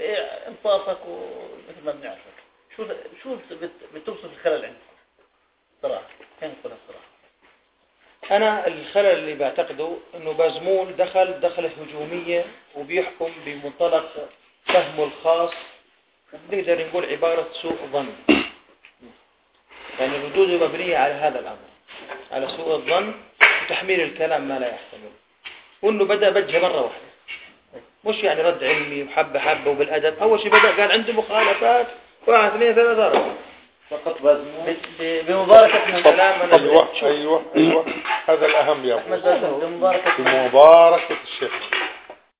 انصافك ومثل ما بنعرفك. شو شو بتوصف الخلل عندك؟ صراحة كان يقول الصراحة. أنا الخلل اللي بعتقده أنه بازمول دخل دخلة هجومية وبيحكم بمنطلق فهمه الخاص وبنقدر نقول عبارة سوء ظن. يعني ردوده مبنية على هذا الأمر على سوء الظن وتحميل الكلام ما لا يحتمل. وأنه بدأ بجه مرة واحدة. مش يعني رد علمي وحبة حبة وبالأدب. أول شيء بدأ قال عنده مخالفات. واحد اثنين ثلاثة أربعة فقط بزمو بمباركة الكلام أيوة أيوة أيوة. هذا الأهم يا أبو. بمباركة الشيخ.